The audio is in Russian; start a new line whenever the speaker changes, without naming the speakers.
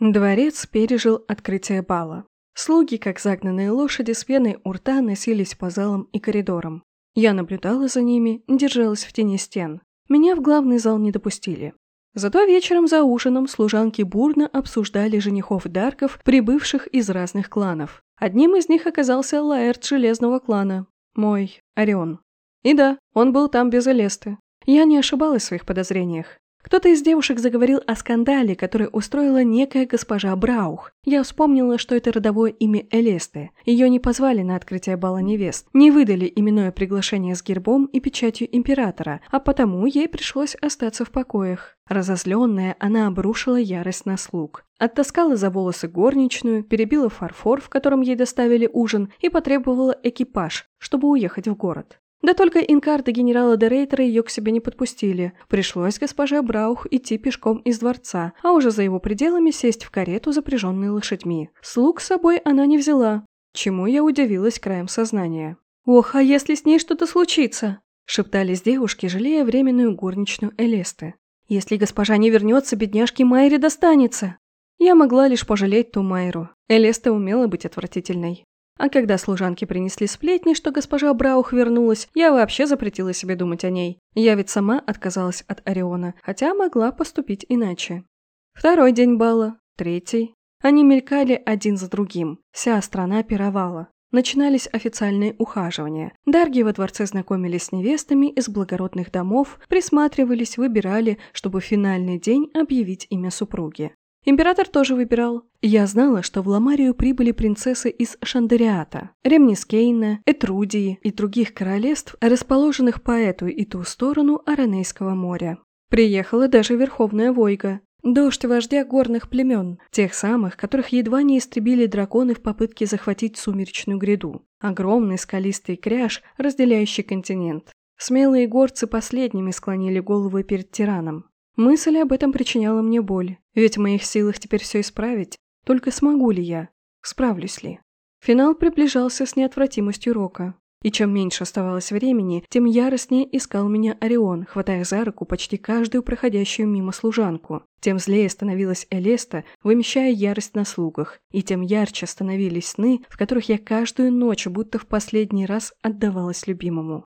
Дворец пережил открытие бала. Слуги, как загнанные лошади, с пеной у рта носились по залам и коридорам. Я наблюдала за ними, держалась в тени стен. Меня в главный зал не допустили. Зато вечером за ужином служанки бурно обсуждали женихов Дарков, прибывших из разных кланов. Одним из них оказался Лаэрт Железного клана, мой Орион. И да, он был там без Элесты. Я не ошибалась в своих подозрениях. Кто-то из девушек заговорил о скандале, который устроила некая госпожа Браух. Я вспомнила, что это родовое имя Элесты. Ее не позвали на открытие бала невест, не выдали именное приглашение с гербом и печатью императора, а потому ей пришлось остаться в покоях. Разозленная, она обрушила ярость на слуг. Оттаскала за волосы горничную, перебила фарфор, в котором ей доставили ужин, и потребовала экипаж, чтобы уехать в город. Да только инкарты генерала де Рейтера ее к себе не подпустили. Пришлось госпоже Браух идти пешком из дворца, а уже за его пределами сесть в карету, запряженной лошадьми. Слуг с собой она не взяла, чему я удивилась краем сознания. «Ох, а если с ней что-то случится?» – шептались девушки, жалея временную горничную Элесты. «Если госпожа не вернется, бедняжке Майре достанется!» Я могла лишь пожалеть ту Майру. Элеста умела быть отвратительной. А когда служанки принесли сплетни, что госпожа Браух вернулась, я вообще запретила себе думать о ней. Я ведь сама отказалась от Ориона, хотя могла поступить иначе. Второй день бала, третий. Они мелькали один за другим. Вся страна пировала. Начинались официальные ухаживания. Дарги во дворце знакомились с невестами из благородных домов, присматривались, выбирали, чтобы в финальный день объявить имя супруги. Император тоже выбирал. Я знала, что в Ламарию прибыли принцессы из Шандериата, Ремнискейна, Этрудии и других королевств, расположенных по эту и ту сторону Аранейского моря. Приехала даже Верховная Войга, дождь вождя горных племен, тех самых, которых едва не истребили драконы в попытке захватить сумеречную гряду. Огромный скалистый кряж, разделяющий континент. Смелые горцы последними склонили головы перед тираном. Мысль об этом причиняла мне боль, ведь в моих силах теперь все исправить. Только смогу ли я? Справлюсь ли? Финал приближался с неотвратимостью рока. И чем меньше оставалось времени, тем яростнее искал меня Орион, хватая за руку почти каждую проходящую мимо служанку. Тем злее становилась Элеста, вымещая ярость на слугах, и тем ярче становились сны, в которых я каждую ночь будто в последний раз отдавалась любимому.